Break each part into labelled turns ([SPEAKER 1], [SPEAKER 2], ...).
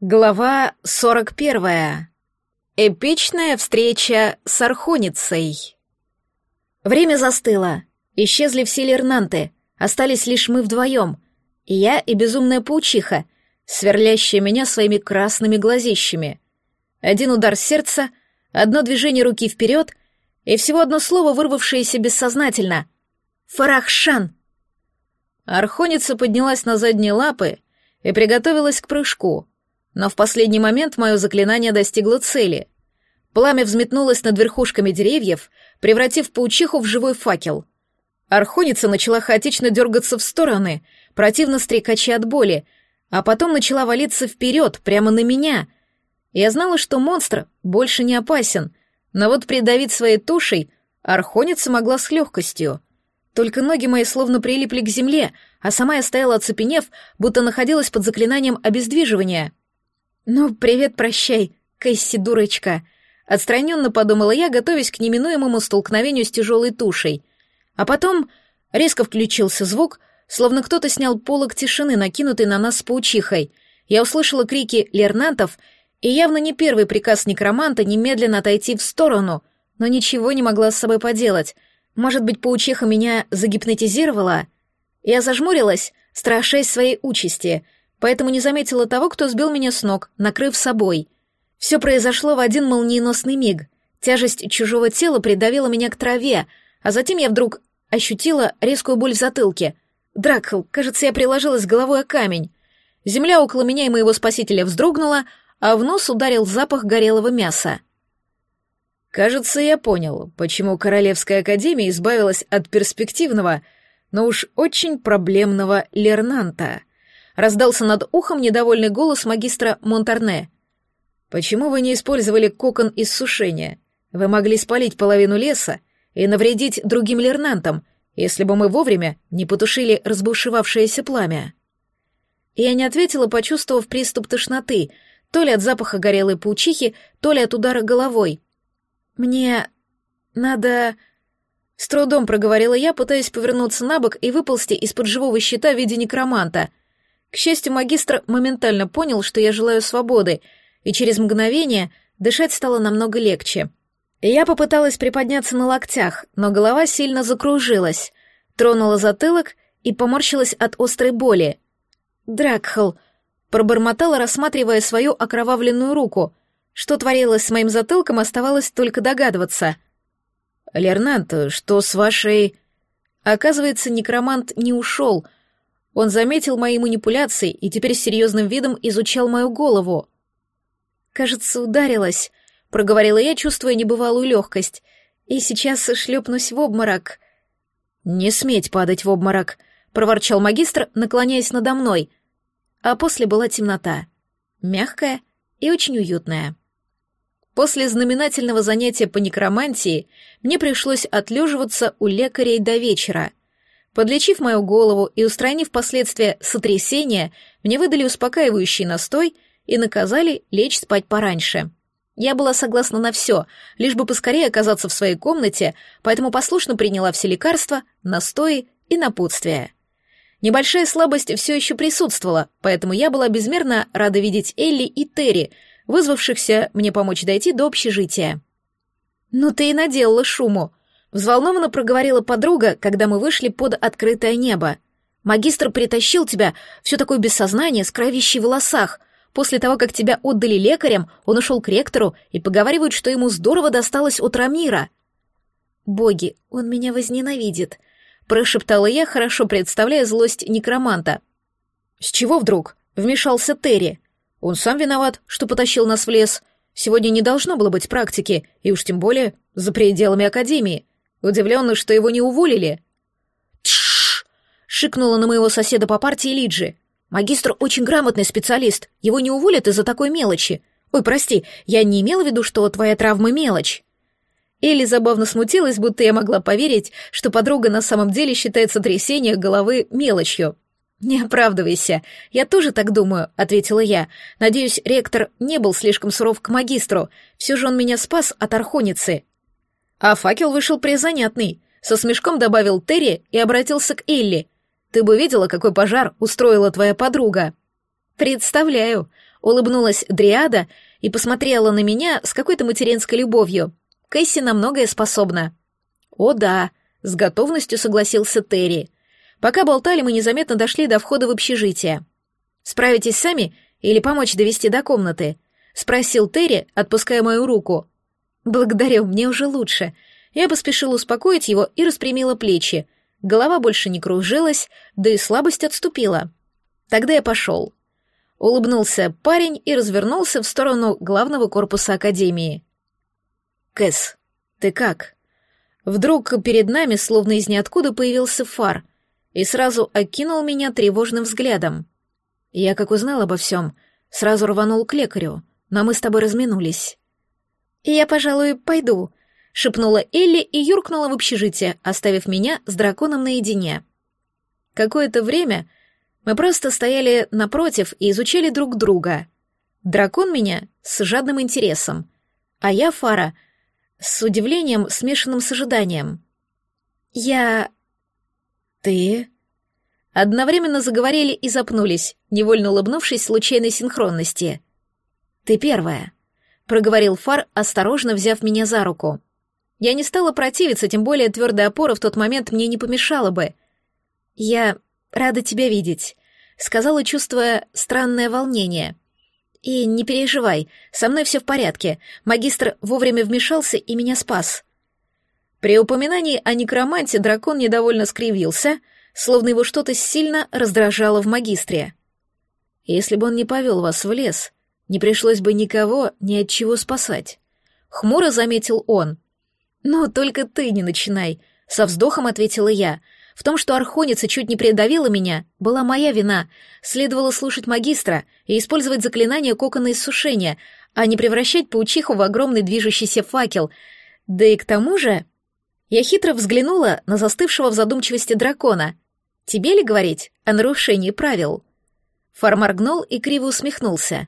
[SPEAKER 1] Глава 41. Эпичная встреча с Архоницей. Время застыло. Исчезли все лернанты. Остались лишь мы вдвоем. И я, и безумная паучиха, сверлящая меня своими красными глазищами. Один удар сердца, одно движение руки вперед и всего одно слово, вырвавшееся бессознательно. «Фарахшан!» Архоница поднялась на задние лапы и приготовилась к прыжку — но в последний момент мое заклинание достигло цели. Пламя взметнулось над верхушками деревьев, превратив паучиху в живой факел. Архоница начала хаотично дергаться в стороны, противно стрекача от боли, а потом начала валиться вперед, прямо на меня. Я знала, что монстр больше не опасен, но вот придавить своей тушей Архоница могла с легкостью. Только ноги мои словно прилипли к земле, а сама я стояла оцепенев, будто находилась под заклинанием обездвиживания. «Ну, привет, прощай, Кэсси, дурочка!» Отстраненно подумала я, готовясь к неминуемому столкновению с тяжелой тушей. А потом резко включился звук, словно кто-то снял полог тишины, накинутый на нас с паучихой. Я услышала крики лернантов, и явно не первый приказ некроманта немедленно отойти в сторону, но ничего не могла с собой поделать. Может быть, паучиха меня загипнотизировала? Я зажмурилась, страшась своей участи — поэтому не заметила того, кто сбил меня с ног, накрыв собой. Все произошло в один молниеносный миг. Тяжесть чужого тела придавила меня к траве, а затем я вдруг ощутила резкую боль в затылке. Дракхл, кажется, я приложилась головой о камень. Земля около меня и моего спасителя вздрогнула, а в нос ударил запах горелого мяса. Кажется, я понял, почему Королевская Академия избавилась от перспективного, но уж очень проблемного Лернанта. Раздался над ухом недовольный голос магистра Монтарне. «Почему вы не использовали кокон из сушения? Вы могли спалить половину леса и навредить другим лернантам, если бы мы вовремя не потушили разбушевавшееся пламя». Я не ответила, почувствовав приступ тошноты, то ли от запаха горелой паучихи, то ли от удара головой. «Мне... надо...» С трудом проговорила я, пытаясь повернуться на бок и выползти из-под живого щита в виде некроманта. К счастью, магистр моментально понял, что я желаю свободы, и через мгновение дышать стало намного легче. Я попыталась приподняться на локтях, но голова сильно закружилась, тронула затылок и поморщилась от острой боли. «Дракхл!» — пробормотала, рассматривая свою окровавленную руку. Что творилось с моим затылком, оставалось только догадываться. «Лернант, что с вашей...» Оказывается, некромант не ушел — он заметил мои манипуляции и теперь с серьезным видом изучал мою голову. «Кажется, ударилась», — проговорила я, чувствуя небывалую легкость. «И сейчас шлепнусь в обморок». «Не сметь падать в обморок», — проворчал магистр, наклоняясь надо мной. А после была темнота. Мягкая и очень уютная. После знаменательного занятия по некромантии мне пришлось отлеживаться у лекарей до вечера — Подлечив мою голову и устранив последствия сотрясения, мне выдали успокаивающий настой и наказали лечь спать пораньше. Я была согласна на все, лишь бы поскорее оказаться в своей комнате, поэтому послушно приняла все лекарства, настои и напутствия. Небольшая слабость все еще присутствовала, поэтому я была безмерно рада видеть Элли и Терри, вызвавшихся мне помочь дойти до общежития. «Ну ты и наделала шуму», Взволнованно проговорила подруга, когда мы вышли под открытое небо. «Магистр притащил тебя, все такое без сознания, с кровищей в волосах. После того, как тебя отдали лекарям, он ушел к ректору и поговаривают, что ему здорово досталось от Рамира». «Боги, он меня возненавидит», — прошептала я, хорошо представляя злость некроманта. «С чего вдруг?» — вмешался Терри. «Он сам виноват, что потащил нас в лес. Сегодня не должно было быть практики, и уж тем более за пределами Академии. Удивленный, что его не уволили. «Тш!» — шикнула на моего соседа по партии Лиджи. «Магистр очень грамотный специалист. Его не уволят из-за такой мелочи. Ой, прости, я не имела в виду, что твоя травма — мелочь». Элли забавно смутилась, будто я могла поверить, что подруга на самом деле считает сотрясение головы мелочью. «Не оправдывайся, я тоже так думаю», — ответила я. «Надеюсь, ректор не был слишком суров к магистру. Все же он меня спас от архоницы». А факел вышел призанятный. Со смешком добавил Терри и обратился к Элли. «Ты бы видела, какой пожар устроила твоя подруга?» «Представляю», Улыбнулась Дриада и посмотрела на меня с какой-то материнской любовью. Кэсси на многое способна. О да, с готовностью согласился Терри. Пока болтали, мы незаметно дошли до входа в общежитие. Справитесь сами или помочь довести до комнаты? спросил Терри, отпуская мою руку. Благодарю, мне уже лучше. Я поспешила успокоить его и распрямила плечи. Голова больше не кружилась, да и слабость отступила. Тогда я пошел. Улыбнулся парень и развернулся в сторону главного корпуса Академии. «Кэс, ты как?» Вдруг перед нами, словно из ниоткуда, появился фар и сразу окинул меня тревожным взглядом. Я, как узнал обо всем, сразу рванул к лекарю, но мы с тобой разминулись. «Я, пожалуй, пойду», — шепнула Элли и юркнула в общежитие, оставив меня с драконом наедине. Какое-то время мы просто стояли напротив и изучали друг друга. Дракон меня с жадным интересом, а я, Фара, с удивлением, смешанным с ожиданием. «Я...» «Ты...» Одновременно заговорили и запнулись, невольно улыбнувшись случайной синхронности. «Ты первая», — проговорил Фар, осторожно взяв меня за руку. Я не стала противиться, тем более твердая опора в тот момент мне не помешала бы. «Я рада тебя видеть сказала, чувствуя странное волнение. «И не переживай, со мной все в порядке. Магистр вовремя вмешался и меня спас». При упоминании о некроманте дракон недовольно скривился, словно его что-то сильно раздражало в магистре. «Если бы он не повел вас в лес, не пришлось бы никого ни от чего спасать», — хмуро заметил он. «Ну, только ты не начинай», — со вздохом ответила я — в том, что архоница чуть не придавила меня, была моя вина. Следовало слушать магистра и использовать заклинание кокона иссушения, а не превращать паучиху в огромный движущийся факел. Да и к тому же... Я хитро взглянула на застывшего в задумчивости дракона. «Тебе ли говорить о нарушении правил?» Фар моргнул и криво усмехнулся.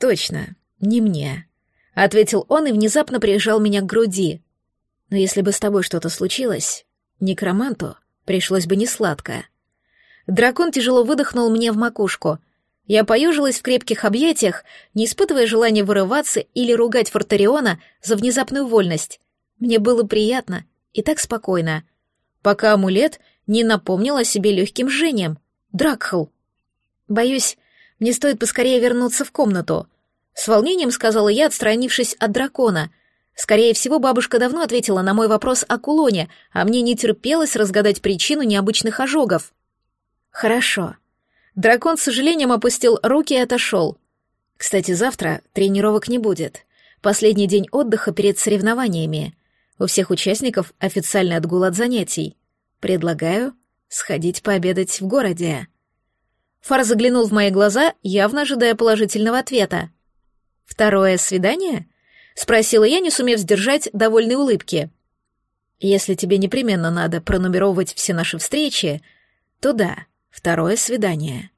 [SPEAKER 1] «Точно, не мне», — ответил он и внезапно прижал меня к груди. «Но если бы с тобой что-то случилось, некроманту пришлось бы несладко. Дракон тяжело выдохнул мне в макушку. Я поежилась в крепких объятиях, не испытывая желания вырываться или ругать Фортариона за внезапную вольность. Мне было приятно и так спокойно. Пока амулет не напомнил о себе легким жжением. Дракхл. Боюсь, мне стоит поскорее вернуться в комнату. С волнением сказала я, отстранившись от дракона. Скорее всего, бабушка давно ответила на мой вопрос о кулоне, а мне не терпелось разгадать причину необычных ожогов. Хорошо. Дракон с сожалением опустил руки и отошел. Кстати, завтра тренировок не будет. Последний день отдыха перед соревнованиями. У всех участников официальный отгул от занятий. Предлагаю сходить пообедать в городе. Фар заглянул в мои глаза, явно ожидая положительного ответа. «Второе свидание?» — спросила я, не сумев сдержать довольной улыбки. «Если тебе непременно надо пронумеровывать все наши встречи, то да, второе свидание».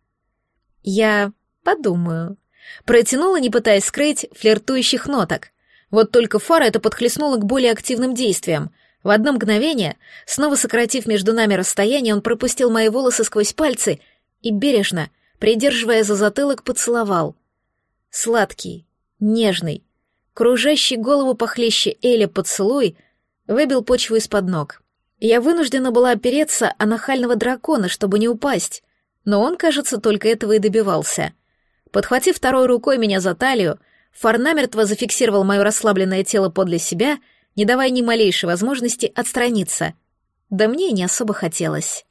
[SPEAKER 1] «Я подумаю», — протянула, не пытаясь скрыть флиртующих ноток. Вот только фара это подхлестнула к более активным действиям. В одно мгновение, снова сократив между нами расстояние, он пропустил мои волосы сквозь пальцы и бережно, придерживая за затылок, поцеловал. Сладкий, нежный, Кружащий голову похлеще Эля поцелуй выбил почву из-под ног. Я вынуждена была опереться о нахального дракона, чтобы не упасть, но он, кажется, только этого и добивался. Подхватив второй рукой меня за талию, Фар намертво зафиксировал мое расслабленное тело подле себя, не давая ни малейшей возможности отстраниться. Да мне не особо хотелось.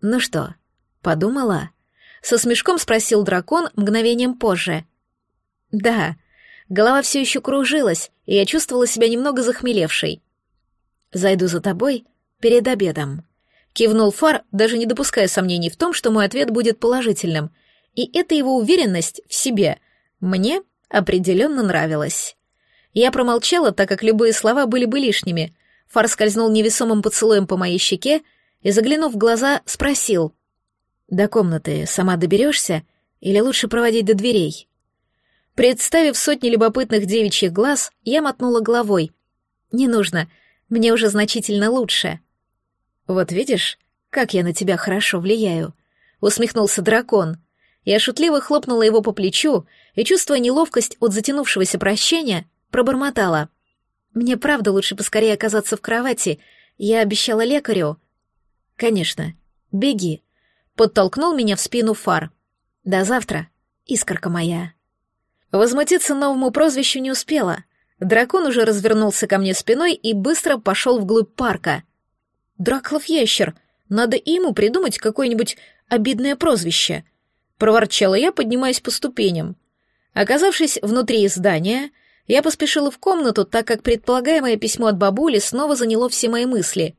[SPEAKER 1] «Ну что, подумала?» Со смешком спросил дракон мгновением позже. «Да», Голова все еще кружилась, и я чувствовала себя немного захмелевшей. «Зайду за тобой перед обедом», — кивнул Фар, даже не допуская сомнений в том, что мой ответ будет положительным. И эта его уверенность в себе мне определенно нравилась. Я промолчала, так как любые слова были бы лишними. Фар скользнул невесомым поцелуем по моей щеке и, заглянув в глаза, спросил. «До комнаты сама доберешься или лучше проводить до дверей?» Представив сотни любопытных девичьих глаз, я мотнула головой. «Не нужно, мне уже значительно лучше». «Вот видишь, как я на тебя хорошо влияю», — усмехнулся дракон. Я шутливо хлопнула его по плечу и, чувствуя неловкость от затянувшегося прощения, пробормотала. «Мне правда лучше поскорее оказаться в кровати. Я обещала лекарю». «Конечно. Беги», — подтолкнул меня в спину фар. «До завтра, искорка моя». Возмутиться новому прозвищу не успела. Дракон уже развернулся ко мне спиной и быстро пошел вглубь парка. «Драклов ящер, надо ему придумать какое-нибудь обидное прозвище», — проворчала я, поднимаясь по ступеням. Оказавшись внутри здания, я поспешила в комнату, так как предполагаемое письмо от бабули снова заняло все мои мысли.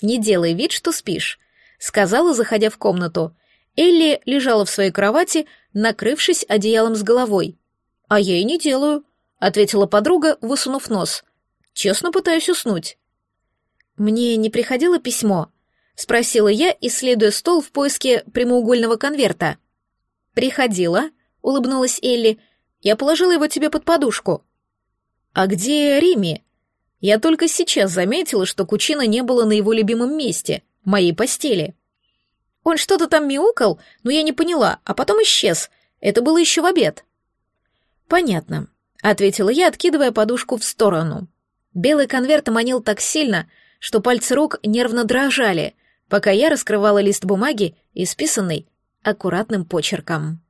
[SPEAKER 1] «Не делай вид, что спишь», — сказала, заходя в комнату. Элли лежала в своей кровати, накрывшись одеялом с головой. «А я и не делаю», — ответила подруга, высунув нос. «Честно пытаюсь уснуть». «Мне не приходило письмо?» — спросила я, исследуя стол в поиске прямоугольного конверта. «Приходила», — улыбнулась Элли. «Я положила его тебе под подушку». «А где Рими?» Я только сейчас заметила, что Кучина не было на его любимом месте, моей постели. Он что-то там мяукал, но я не поняла, а потом исчез. Это было еще в обед. «Понятно», — ответила я, откидывая подушку в сторону. Белый конверт манил так сильно, что пальцы рук нервно дрожали, пока я раскрывала лист бумаги, исписанный аккуратным почерком.